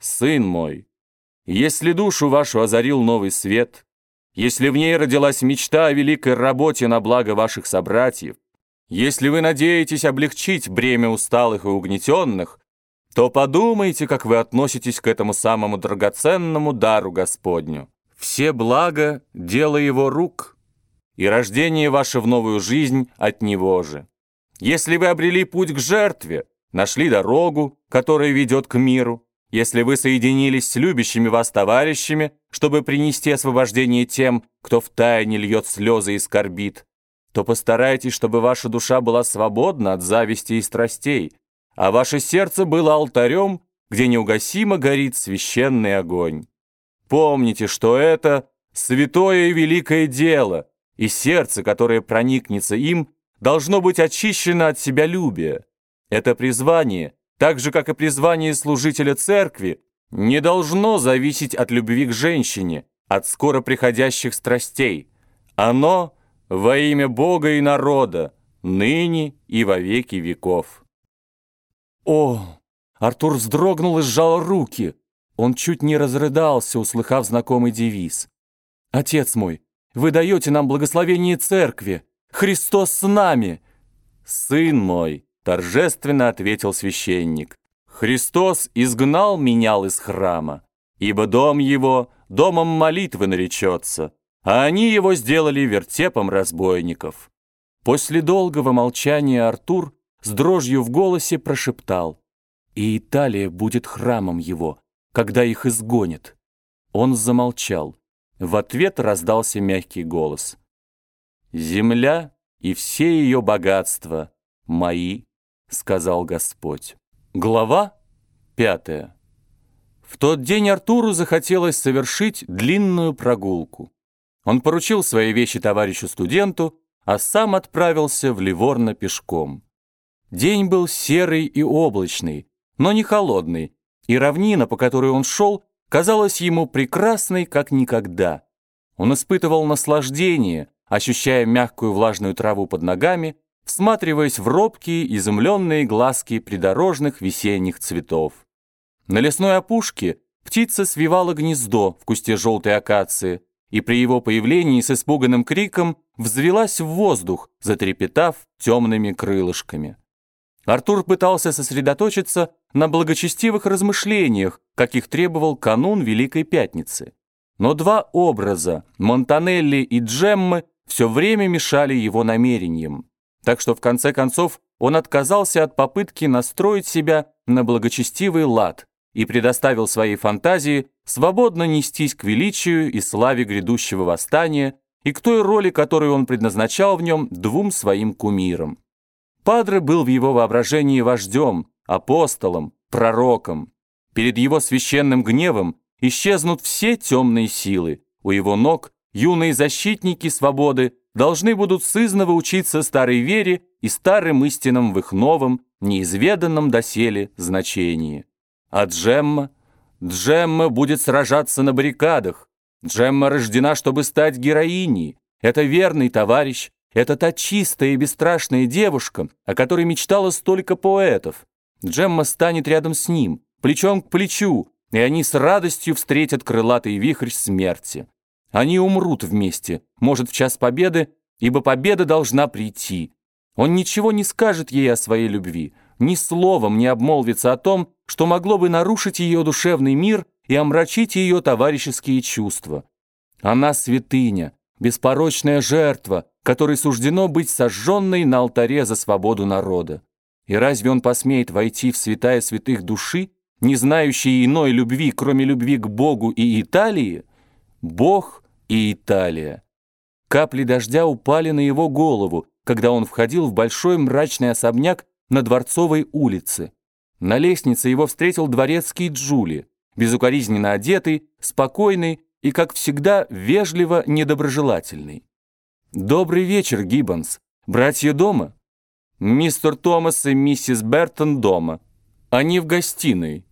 Сын мой, если душу вашу озарил новый свет, если в ней родилась мечта о великой работе на благо ваших собратьев, если вы надеетесь облегчить бремя усталых и угнетенных, то подумайте, как вы относитесь к этому самому драгоценному дару Господню. Все блага — дело его рук, и рождение ваше в новую жизнь от него же. Если вы обрели путь к жертве, нашли дорогу, которая ведет к миру, если вы соединились с любящими вас товарищами, чтобы принести освобождение тем, кто втайне льет слезы и скорбит, то постарайтесь, чтобы ваша душа была свободна от зависти и страстей, а ваше сердце было алтарем, где неугасимо горит священный огонь. Помните, что это святое и великое дело, и сердце, которое проникнется им, должно быть очищено от себя любия. Это призвание, так же, как и призвание служителя церкви, не должно зависеть от любви к женщине, от скоро приходящих страстей. Оно во имя Бога и народа, ныне и во веки веков. О! Артур вздрогнул и сжал руки. Он чуть не разрыдался, услыхав знакомый девиз. «Отец мой, вы даете нам благословение церкви! Христос с нами!» «Сын мой!» — торжественно ответил священник. «Христос изгнал менял из храма, ибо дом его домом молитвы наречется, а они его сделали вертепом разбойников». После долгого молчания Артур с дрожью в голосе прошептал, «И Италия будет храмом его, когда их изгонят». Он замолчал. В ответ раздался мягкий голос. «Земля и все ее богатства мои», — сказал Господь. Глава пятая. В тот день Артуру захотелось совершить длинную прогулку. Он поручил свои вещи товарищу-студенту, а сам отправился в Ливорно пешком. День был серый и облачный, но не холодный, и равнина, по которой он шел, казалась ему прекрасной, как никогда. Он испытывал наслаждение, ощущая мягкую влажную траву под ногами, всматриваясь в робкие, изумленные глазки придорожных весенних цветов. На лесной опушке птица свивала гнездо в кусте желтой акации, и при его появлении с испуганным криком взвелась в воздух, затрепетав темными крылышками. Артур пытался сосредоточиться на благочестивых размышлениях, каких требовал канун Великой Пятницы. Но два образа, Монтанелли и Джеммы, все время мешали его намерениям. Так что в конце концов он отказался от попытки настроить себя на благочестивый лад и предоставил своей фантазии свободно нестись к величию и славе грядущего восстания и к той роли, которую он предназначал в нем двум своим кумирам. Падре был в его воображении вождем, апостолом, пророком. Перед его священным гневом исчезнут все темные силы. У его ног юные защитники свободы должны будут сызново учиться старой вере и старым истинам в их новом, неизведанном доселе значении. А Джемма? Джемма будет сражаться на баррикадах. Джемма рождена, чтобы стать героиней. Это верный товарищ, это та чистая и бесстрашная девушка, о которой мечтало столько поэтов. Джемма станет рядом с ним, плечом к плечу, и они с радостью встретят крылатый вихрь смерти. Они умрут вместе, может, в час победы, ибо победа должна прийти. Он ничего не скажет ей о своей любви, ни словом не обмолвится о том, что могло бы нарушить ее душевный мир и омрачить ее товарищеские чувства. Она святыня, беспорочная жертва, которой суждено быть сожженной на алтаре за свободу народа. И разве он посмеет войти в святая святых души, не знающие иной любви, кроме любви к Богу и Италии? Бог и Италия. Капли дождя упали на его голову, когда он входил в большой мрачный особняк на Дворцовой улице. На лестнице его встретил дворецкий Джули, безукоризненно одетый, спокойный и, как всегда, вежливо недоброжелательный. «Добрый вечер, Гиббонс. Братья дома?» «Мистер Томас и миссис Бертон дома. Они в гостиной.